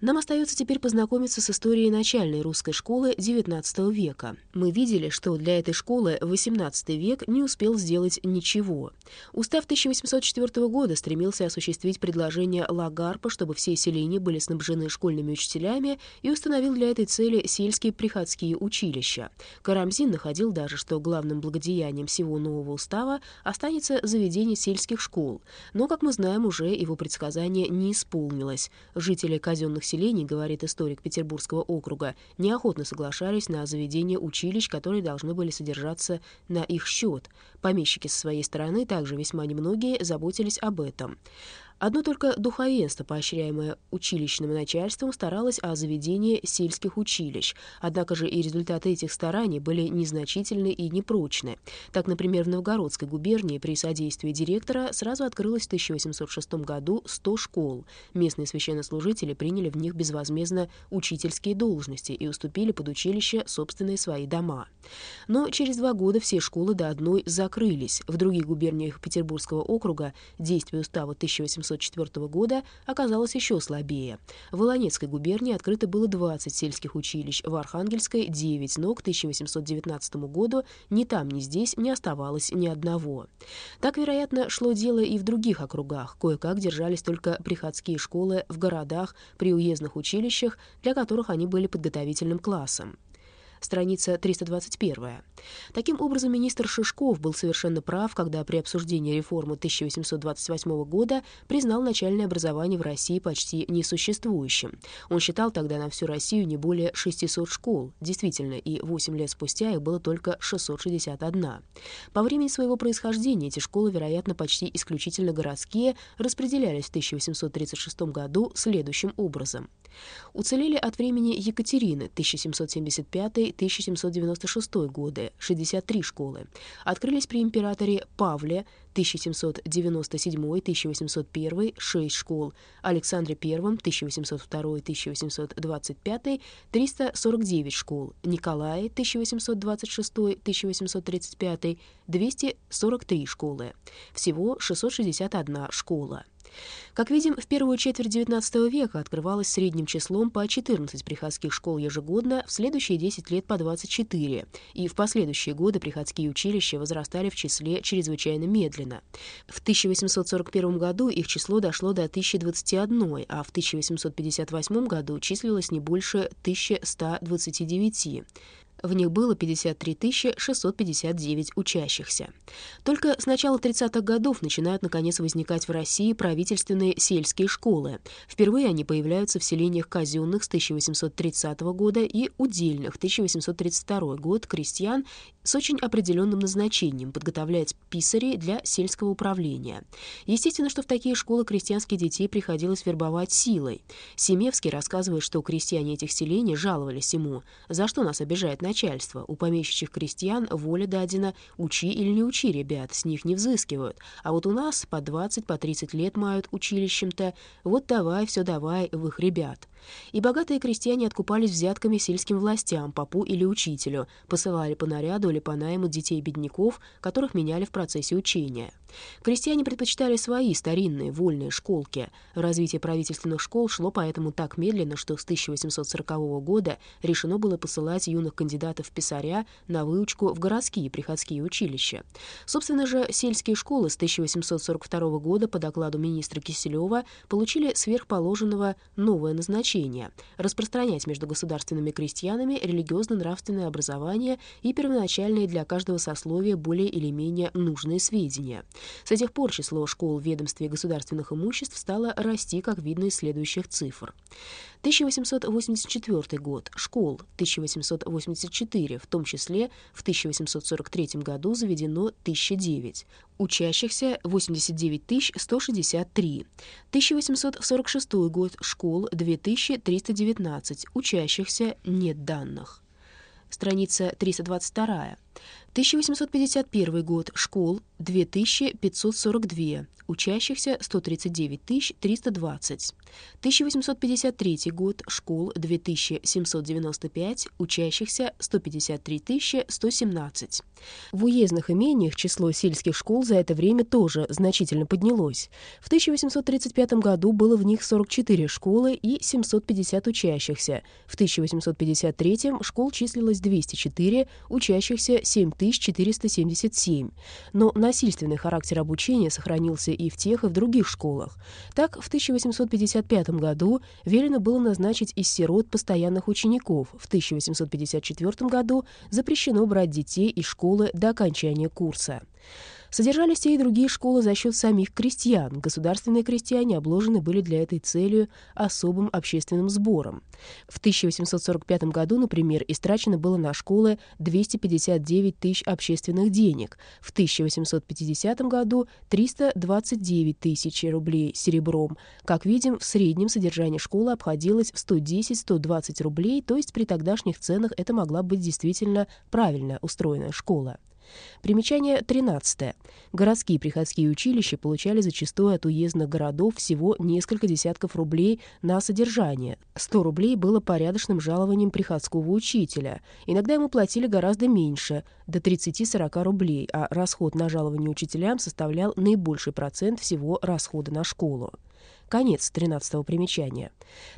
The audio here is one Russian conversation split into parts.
Нам остается теперь познакомиться с историей начальной русской школы XIX века. Мы видели, что для этой школы XVIII век не успел сделать ничего. Устав 1804 года стремился осуществить предложение Лагарпа, чтобы все селения были снабжены школьными учителями, и установил для этой цели сельские приходские училища. Карамзин находил даже, что главным благодеянием всего нового устава останется заведение сельских школ. Но, как мы знаем, уже его предсказание не исполнилось. Жители казенных селений, говорит историк Петербургского округа, неохотно соглашались на заведение училищ, которые должны были содержаться на их счет. Помещики со своей стороны также весьма немногие заботились об этом. Одно только духовенство, поощряемое училищным начальством, старалось о заведении сельских училищ, однако же и результаты этих стараний были незначительны и непрочны. Так, например, в Новгородской губернии при содействии директора сразу открылось в 1806 году 100 школ. Местные священнослужители приняли в них безвозмездно учительские должности и уступили под училище собственные свои дома. Но через два года все школы до одной закрылись. В других губерниях Петербургского округа действие устава 1800 1804 года оказалось еще слабее. В Волонецкой губернии открыто было 20 сельских училищ, в Архангельской — 9, но к 1819 году ни там, ни здесь не оставалось ни одного. Так, вероятно, шло дело и в других округах. Кое-как держались только приходские школы в городах при уездных училищах, для которых они были подготовительным классом страница 321. Таким образом, министр Шишков был совершенно прав, когда при обсуждении реформы 1828 года признал начальное образование в России почти несуществующим. Он считал тогда на всю Россию не более 600 школ. Действительно, и 8 лет спустя их было только 661. По времени своего происхождения эти школы, вероятно, почти исключительно городские, распределялись в 1836 году следующим образом. Уцелели от времени Екатерины 1775-1796 годы 63 школы. Открылись при императоре Павле 1797-1801 6 школ, Александре I 1802-1825 349 школ, Николае 1826-1835 243 школы. Всего 661 школа. Как видим, в первую четверть XIX века открывалось средним числом по 14 приходских школ ежегодно, в следующие 10 лет по 24, и в последующие годы приходские училища возрастали в числе чрезвычайно медленно. В 1841 году их число дошло до 1021, а в 1858 году числилось не больше 1129. В них было 53 659 учащихся. Только с начала 30-х годов начинают, наконец, возникать в России правительственные сельские школы. Впервые они появляются в селениях казенных с 1830 года и удельных 1832 год крестьян с очень определенным назначением подготовлять писарей для сельского управления. Естественно, что в такие школы крестьянских детей приходилось вербовать силой. Семевский рассказывает, что крестьяне этих селений жаловались ему, за что нас обижает начальство. У помещичьих крестьян воля дадена «учи или не учи, ребят, с них не взыскивают. А вот у нас по 20, по 30 лет мают училищем-то, вот давай, все давай в их ребят». И богатые крестьяне откупались взятками сельским властям, попу или учителю, посылали по наряду или по найму детей бедняков, которых меняли в процессе учения. Крестьяне предпочитали свои старинные вольные школки. Развитие правительственных школ шло поэтому так медленно, что с 1840 года решено было посылать юных кандидатов в писаря на выучку в городские приходские училища. Собственно же, сельские школы с 1842 года по докладу министра Киселева получили сверхположенного новое назначение — распространять между государственными крестьянами религиозно-нравственное образование и первоначальные для каждого сословия более или менее нужные сведения — с тех пор число школ в ведомстве государственных имуществ стало расти, как видно из следующих цифр. 1884 год. Школ 1884, в том числе в 1843 году заведено 1009. Учащихся 89 163. 1846 год. Школ 2319. Учащихся нет данных. страница 322. 1851 год. Школ 2542 учащихся 139 320. 1853 год, школ 2795, учащихся 153 117. В уездных имениях число сельских школ за это время тоже значительно поднялось. В 1835 году было в них 44 школы и 750 учащихся. В 1853 школ числилось 204, учащихся 7477. Но насильственный характер обучения сохранился и в тех, и в других школах. Так, в 1855 году велено было назначить из сирот постоянных учеников. В 1854 году запрещено брать детей из школы до окончания курса. Содержались и другие школы за счет самих крестьян. Государственные крестьяне обложены были для этой целью особым общественным сбором. В 1845 году, например, истрачено было на школы 259 тысяч общественных денег, в 1850 году 329 тысяч рублей серебром. Как видим, в среднем содержание школы обходилось в 110-120 рублей, то есть при тогдашних ценах это могла быть действительно правильно устроенная школа. Примечание 13. Городские приходские училища получали зачастую от уездных городов всего несколько десятков рублей на содержание. 100 рублей было порядочным жалованием приходского учителя. Иногда ему платили гораздо меньше, до 30-40 рублей, а расход на жалование учителям составлял наибольший процент всего расхода на школу. Конец 13 примечания.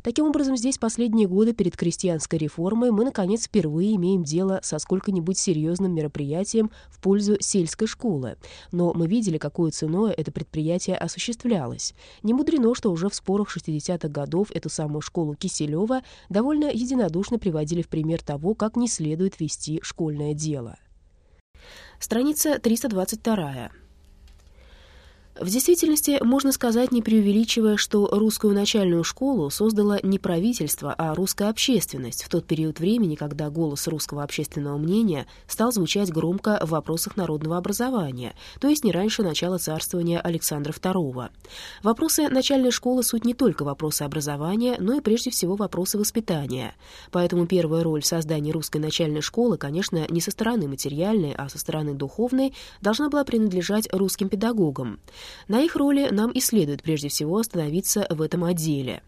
Таким образом, здесь последние годы перед крестьянской реформой мы, наконец, впервые имеем дело со сколько-нибудь серьезным мероприятием в пользу сельской школы. Но мы видели, какой ценой это предприятие осуществлялось. Не мудрено, что уже в спорах 60-х годов эту самую школу Киселева довольно единодушно приводили в пример того, как не следует вести школьное дело. Страница 322. В действительности, можно сказать, не преувеличивая, что русскую начальную школу создало не правительство, а русская общественность в тот период времени, когда голос русского общественного мнения стал звучать громко в вопросах народного образования, то есть не раньше начала царствования Александра II. Вопросы начальной школы суть не только вопросы образования, но и прежде всего вопросы воспитания. Поэтому первая роль в создании русской начальной школы, конечно, не со стороны материальной, а со стороны духовной, должна была принадлежать русским педагогам. На их роли нам и следует прежде всего остановиться в этом отделе.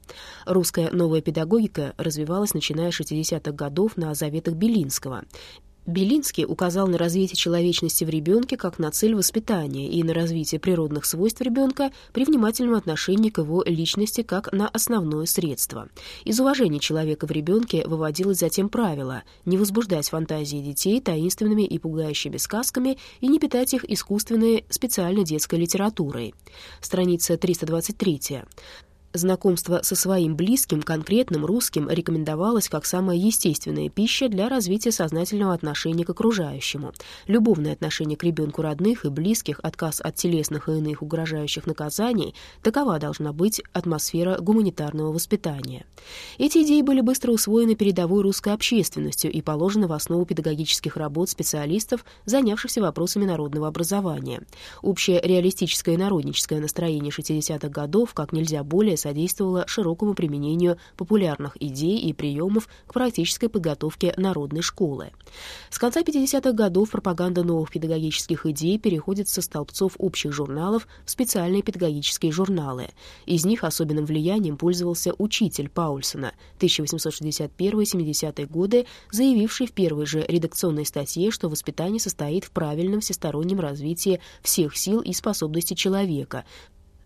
Русская новая педагогика развивалась начиная с 60-х годов на заветах Белинского. Белинский указал на развитие человечности в ребенке как на цель воспитания и на развитие природных свойств ребенка при внимательном отношении к его личности как на основное средство. Из уважения человека в ребенке выводилось затем правило не возбуждать фантазии детей таинственными и пугающими сказками и не питать их искусственной специально детской литературой. Страница 323. Знакомство со своим близким, конкретным русским рекомендовалось как самая естественная пища для развития сознательного отношения к окружающему. Любовное отношение к ребенку родных и близких, отказ от телесных и иных угрожающих наказаний — такова должна быть атмосфера гуманитарного воспитания. Эти идеи были быстро усвоены передовой русской общественностью и положены в основу педагогических работ специалистов, занявшихся вопросами народного образования. Общее реалистическое и народническое настроение 60-х годов как нельзя более содействовала широкому применению популярных идей и приемов к практической подготовке народной школы. С конца 50-х годов пропаганда новых педагогических идей переходит со столбцов общих журналов в специальные педагогические журналы. Из них особенным влиянием пользовался учитель Паульсона 1861-70-е годы, заявивший в первой же редакционной статье, что воспитание состоит в правильном всестороннем развитии всех сил и способностей человека,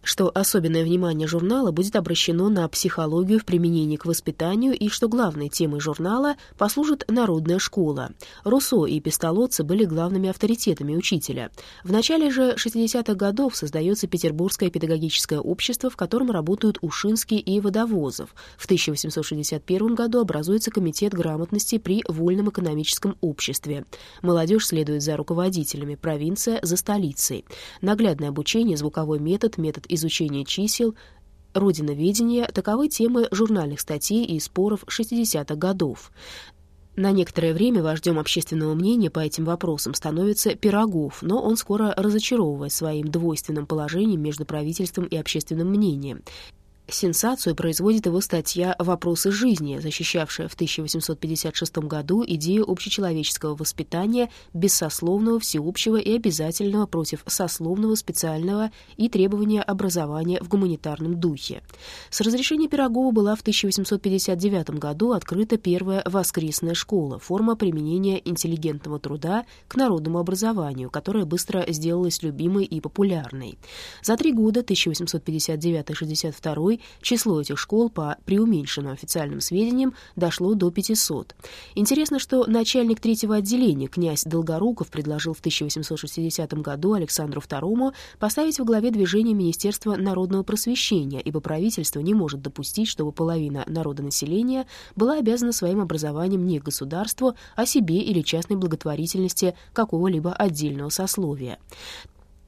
что особенное внимание журнала будет обращено на психологию в применении к воспитанию и что главной темой журнала послужит народная школа. Руссо и Пестолоцци были главными авторитетами учителя. В начале же 60-х годов создается Петербургское педагогическое общество, в котором работают Ушинский и Водовозов. В 1861 году образуется Комитет грамотности при Вольном экономическом обществе. Молодежь следует за руководителями, провинция — за столицей. Наглядное обучение, звуковой метод, метод изучения чисел, родиноведения — таковы темы журнальных статей и споров 60-х годов. На некоторое время вождем общественного мнения по этим вопросам становится Пирогов, но он скоро разочаровывает своим двойственным положением между правительством и общественным мнением. Сенсацию производит его статья «Вопросы жизни», защищавшая в 1856 году идею общечеловеческого воспитания бессословного, всеобщего и обязательного против сословного, специального и требования образования в гуманитарном духе. С разрешения Пирогова была в 1859 году открыта первая воскресная школа, форма применения интеллигентного труда к народному образованию, которая быстро сделалась любимой и популярной. За три года, 1859-62, число этих школ по преуменьшенным официальным сведениям дошло до 500. Интересно, что начальник третьего отделения князь Долгоруков предложил в 1860 году Александру II поставить во главе движения Министерства народного просвещения, ибо правительство не может допустить, чтобы половина народонаселения была обязана своим образованием не государству, а себе или частной благотворительности какого-либо отдельного сословия.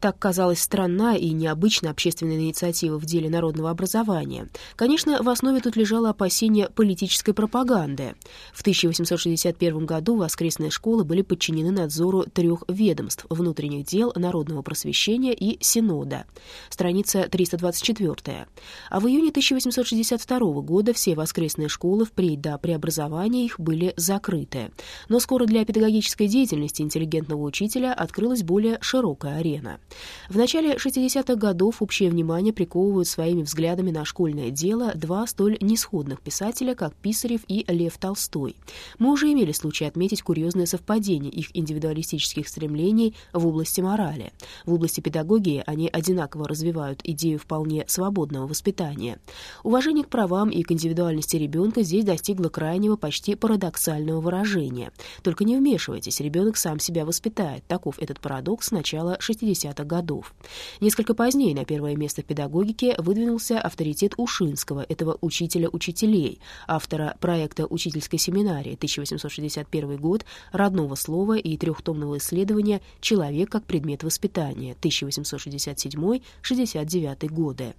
Так казалась странна и необычная общественная инициатива в деле народного образования. Конечно, в основе тут лежало опасение политической пропаганды. В 1861 году воскресные школы были подчинены надзору трех ведомств — внутренних дел, народного просвещения и синода. Страница 324. А в июне 1862 года все воскресные школы впредь до преобразования их были закрыты. Но скоро для педагогической деятельности интеллигентного учителя открылась более широкая арена. В начале 60-х годов общее внимание приковывают своими взглядами на школьное дело два столь несходных писателя, как Писарев и Лев Толстой. Мы уже имели случай отметить курьезное совпадение их индивидуалистических стремлений в области морали. В области педагогии они одинаково развивают идею вполне свободного воспитания. Уважение к правам и к индивидуальности ребенка здесь достигло крайнего, почти парадоксального выражения. Только не вмешивайтесь, ребенок сам себя воспитает. Таков этот парадокс с начала 60-х 30-х годов. Несколько позднее на первое место в педагогике выдвинулся авторитет Ушинского, этого учителя учителей, автора проекта учительской семинарии 1861 год, родного слова и трехтомного исследования «Человек как предмет воспитания» 1867-69 годы.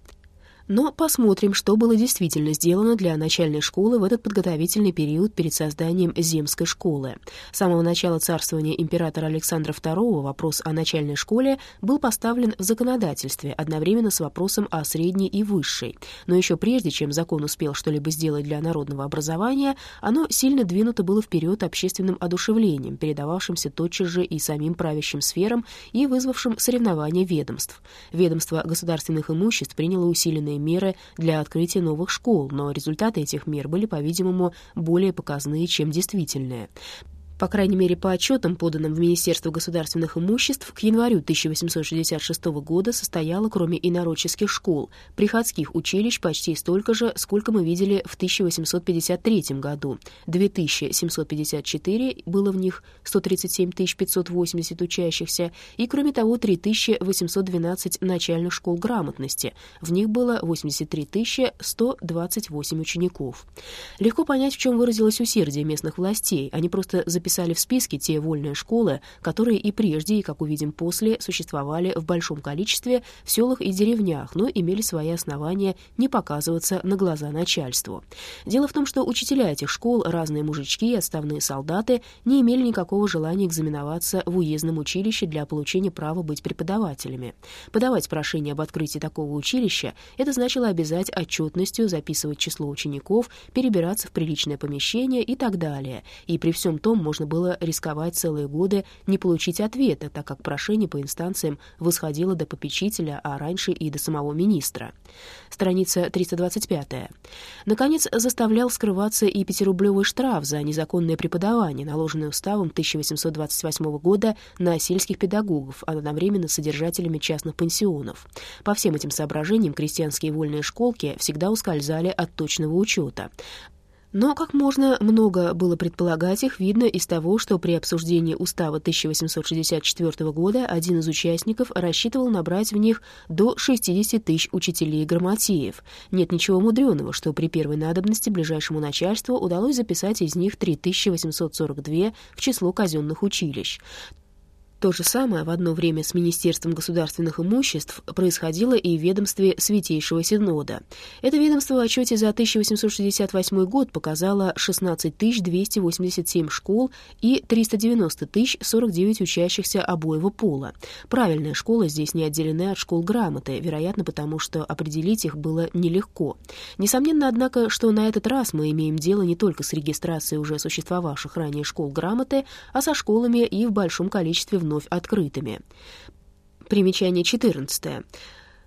Но посмотрим, что было действительно сделано для начальной школы в этот подготовительный период перед созданием земской школы. С самого начала царствования императора Александра II вопрос о начальной школе был поставлен в законодательстве одновременно с вопросом о средней и высшей. Но еще прежде, чем закон успел что-либо сделать для народного образования, оно сильно двинуто было вперед общественным одушевлением, передававшимся тотчас же и самим правящим сферам и вызвавшим соревнования ведомств. Ведомство государственных имуществ приняло усиленные меры для открытия новых школ, но результаты этих мер были, по-видимому, более показные, чем действительные. По крайней мере, по отчетам, поданным в Министерство государственных имуществ, к январю 1866 года состояло, кроме инородческих школ, приходских училищ почти столько же, сколько мы видели в 1853 году. 2754 было в них, 137 580 учащихся, и, кроме того, 3812 начальных школ грамотности. В них было 83 128 учеников. Легко понять, в чем выразилось усердие местных властей. Они просто записали записали в списке те вольные школы, которые и прежде, и, как увидим после, существовали в большом количестве в селах и деревнях, но имели свои основания не показываться на глаза начальству. Дело в том, что учителя этих школ, разные мужички и отставные солдаты, не имели никакого желания экзаменоваться в уездном училище для получения права быть преподавателями. Подавать прошение об открытии такого училища — это значило обязать отчетностью записывать число учеников, перебираться в приличное помещение и так далее. И при всем том можно было рисковать целые годы не получить ответа, так как прошение по инстанциям восходило до попечителя, а раньше и до самого министра. Страница 325. Наконец, заставлял скрываться и пятирублевый штраф за незаконное преподавание, наложенный уставом 1828 года на сельских педагогов, одновременно содержателями частных пансионов. По всем этим соображениям крестьянские вольные школки всегда ускользали от точного учета. Но как можно много было предполагать их, видно из того, что при обсуждении устава 1864 года один из участников рассчитывал набрать в них до 60 тысяч учителей и грамотеев. Нет ничего мудреного, что при первой надобности ближайшему начальству удалось записать из них 3842 в число казенных училищ. То же самое в одно время с Министерством государственных имуществ происходило и в ведомстве Святейшего Синода. Это ведомство в отчете за 1868 год показало 16 287 школ и 390 049 учащихся обоего пола. Правильные школы здесь не отделены от школ грамоты, вероятно, потому что определить их было нелегко. Несомненно, однако, что на этот раз мы имеем дело не только с регистрацией уже существовавших ранее школ грамоты, а со школами и в большом количестве в вновь открытыми. Примечание 14.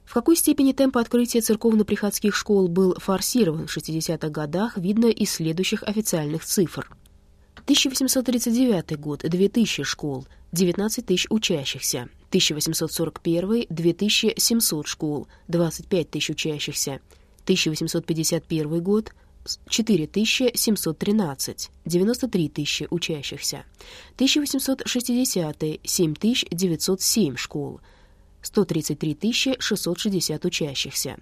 В какой степени темп открытия церковно-приходских школ был форсирован в 60-х годах, видно из следующих официальных цифр. 1839 год — 2000 школ, 19 тысяч учащихся. 1841 — 2700 школ, 25 тысяч учащихся. 1851 год 4713, 93 тысячи учащихся. 1860 — 7907 школ, 133 660 учащихся.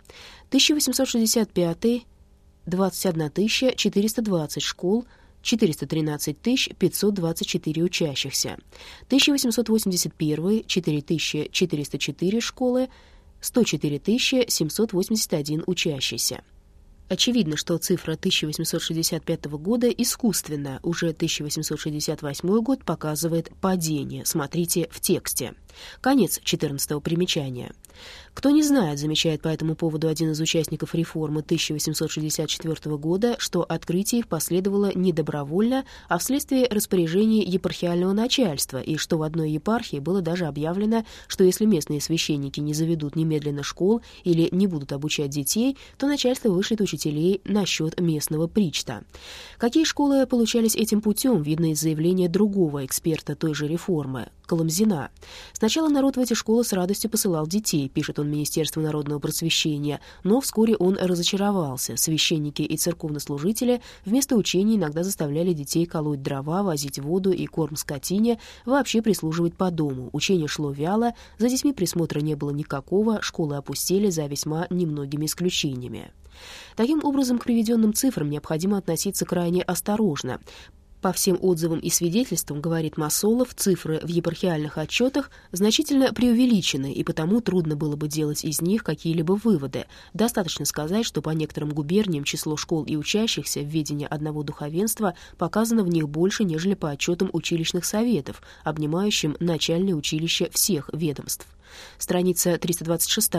1865 — 21 420 школ, 413 524 учащихся. 1881 — 4404 школы, 104 781 учащийся. Очевидно, что цифра 1865 года искусственна, уже 1868 год показывает падение. Смотрите в тексте. Конец 14 примечания. Кто не знает, замечает по этому поводу один из участников реформы 1864 года, что открытие их последовало не добровольно, а вследствие распоряжений епархиального начальства, и что в одной епархии было даже объявлено, что если местные священники не заведут немедленно школ или не будут обучать детей, то начальство вышлет учителей на счет местного причта. Какие школы получались этим путем, видно из заявления другого эксперта той же реформы, Коломзина. Сначала народ в эти школы с радостью посылал детей, пишет он Министерству народного просвещения, но вскоре он разочаровался. Священники и церковнослужители вместо учений иногда заставляли детей колоть дрова, возить воду и корм скотине, вообще прислуживать по дому. Учение шло вяло, за детьми присмотра не было никакого, школы опустели за весьма немногими исключениями. Таким образом, к приведенным цифрам необходимо относиться крайне осторожно. По всем отзывам и свидетельствам, говорит Масолов, цифры в епархиальных отчетах значительно преувеличены, и потому трудно было бы делать из них какие-либо выводы. Достаточно сказать, что по некоторым губерниям число школ и учащихся в ведении одного духовенства показано в них больше, нежели по отчетам училищных советов, обнимающим начальные училища всех ведомств. Страница 326.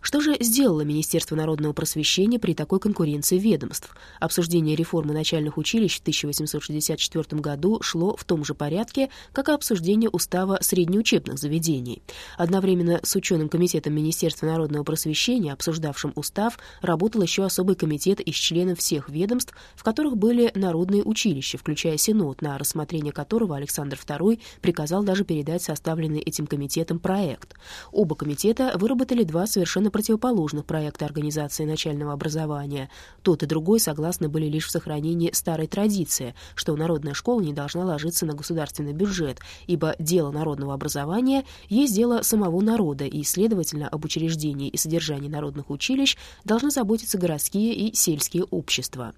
Что же сделало Министерство народного просвещения при такой конкуренции ведомств? Обсуждение реформы начальных училищ в 1864 году шло в том же порядке, как и обсуждение устава среднеучебных заведений. Одновременно с ученым комитетом Министерства народного просвещения, обсуждавшим устав, работал еще особый комитет из членов всех ведомств, в которых были народные училища, включая Синод, на рассмотрение которого Александр II приказал даже передать составленный этим комитетом проект. Оба комитета выработали два совершенно противоположных проекта организации начального образования. Тот и другой согласны были лишь в сохранении старой традиции, что народная школа не должна ложиться на государственный бюджет, ибо дело народного образования есть дело самого народа, и, следовательно, об учреждении и содержании народных училищ должны заботиться городские и сельские общества.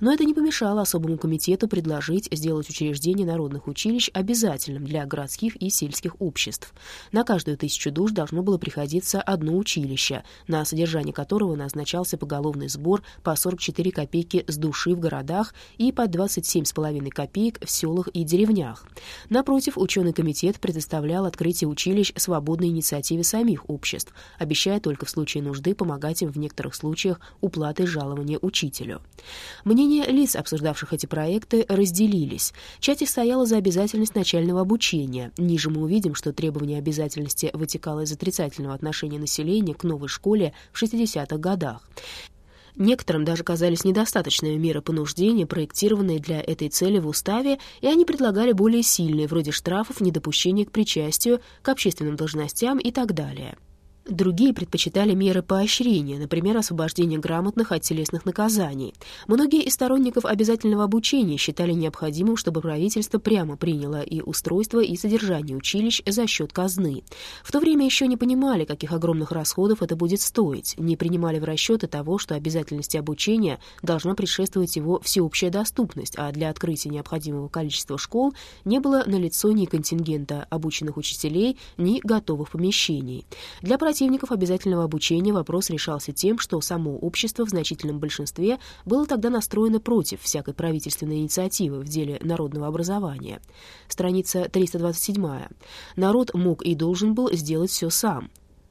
Но это не помешало особому комитету предложить сделать учреждение народных училищ обязательным для городских и сельских обществ. На каждую тысячу душ должно было приходиться одно училище, на содержание которого назначался поголовный сбор по 44 копейки с души в городах и по 27,5 копеек в селах и деревнях. Напротив, ученый комитет предоставлял открытие училищ свободной инициативе самих обществ, обещая только в случае нужды помогать им в некоторых случаях уплатой жалования учителю. Мнения лиц, обсуждавших эти проекты, разделились. Часть их стояла за обязательность начального обучения. Ниже мы увидим, что требование обязательности вытекало из отрицательного отношения населения к новой школе в 60-х годах. Некоторым даже казались недостаточными меры понуждения, проектированные для этой цели в уставе, и они предлагали более сильные, вроде штрафов, недопущения к причастию, к общественным должностям и так далее. Другие предпочитали меры поощрения, например, освобождение грамотных от телесных наказаний. Многие из сторонников обязательного обучения считали необходимым, чтобы правительство прямо приняло и устройство, и содержание училищ за счет казны. В то время еще не понимали, каких огромных расходов это будет стоить, не принимали в расчеты того, что обязательности обучения должна предшествовать его всеобщая доступность, а для открытия необходимого количества школ не было налицо ни контингента обученных учителей, ни готовых помещений. Для противников обязательного обучения вопрос решался тем, что само общество в значительном большинстве было тогда настроено против всякой правительственной инициативы в деле народного образования. Страница 327. Народ мог и должен был сделать все сам.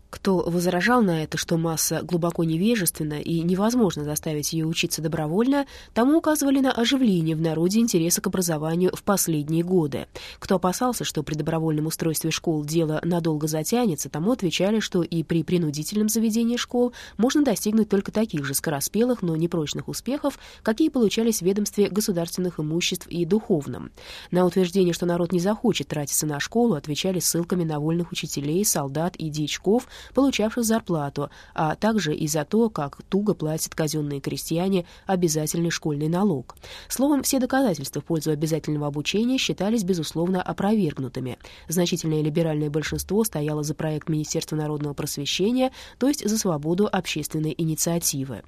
Кто возражал на это, что масса глубоко невежественна и невозможно заставить ее учиться добровольно, тому указывали на оживление в народе интереса к образованию в последние годы. Кто опасался, что при добровольном устройстве школ дело надолго затянется, тому отвечали, что и при принудительном заведении школ можно достигнуть только таких же скороспелых, но непрочных успехов, какие получались в ведомстве государственных имуществ и духовном. На утверждение, что народ не захочет тратиться на школу, отвечали ссылками на вольных учителей, солдат и дьячков, получавших зарплату, а также и за то, как туго платят казенные крестьяне обязательный школьный налог. Словом, все доказательства в пользу обязательного обучения считались, безусловно, опровергнутыми. Значительное либеральное большинство стояло за проект Министерства народного просвещения, то есть за свободу общественной инициативы.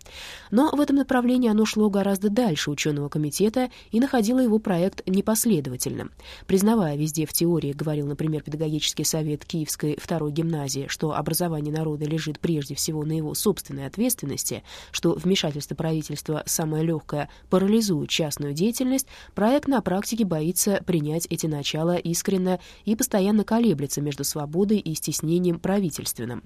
Но в этом направлении оно шло гораздо дальше ученого комитета и находило его проект непоследовательным. Признавая везде в теории, говорил, например, педагогический совет Киевской второй гимназии, что образование образование народа лежит прежде всего на его собственной ответственности, что вмешательство правительства самое легкое парализует частную деятельность, проект на практике боится принять эти начала искренно и постоянно колеблется между свободой и стеснением правительственным.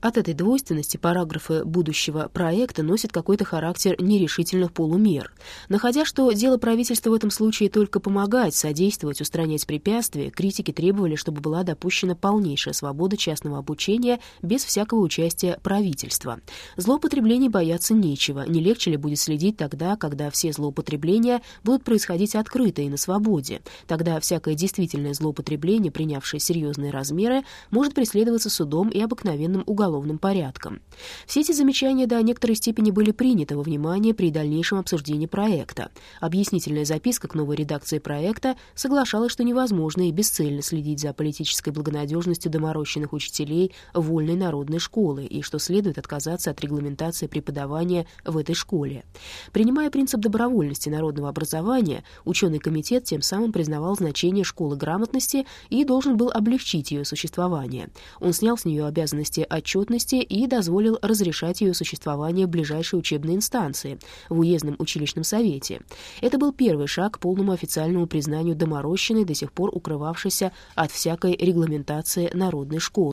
От этой двойственности параграфы будущего проекта носят какой-то характер нерешительных полумер. Находя, что дело правительства в этом случае только помогать, содействовать, устранять препятствия, критики требовали, чтобы была допущена полнейшая свобода частного обучения без всякого участия правительства. Злоупотреблений бояться нечего, не легче ли будет следить тогда, когда все злоупотребления будут происходить открыто и на свободе. Тогда всякое действительное злоупотребление, принявшее серьезные размеры, может преследоваться судом и обыкновенным уголовным уголовным порядком. Все эти замечания до некоторой степени были приняты во внимание при дальнейшем обсуждении проекта. Объяснительная записка к новой редакции проекта соглашалась, что невозможно и бесцельно следить за политической благонадежностью доморощенных учителей вольной народной школы и что следует отказаться от регламентации преподавания в этой школе. Принимая принцип добровольности народного образования, ученый комитет тем самым признавал значение школы грамотности и должен был облегчить ее существование. Он снял с нее обязанности отчета отчетности и дозволил разрешать ее существование в ближайшей учебной инстанции, в уездном училищном совете. Это был первый шаг к полному официальному признанию доморощенной, до сих пор укрывавшейся от всякой регламентации народной школы.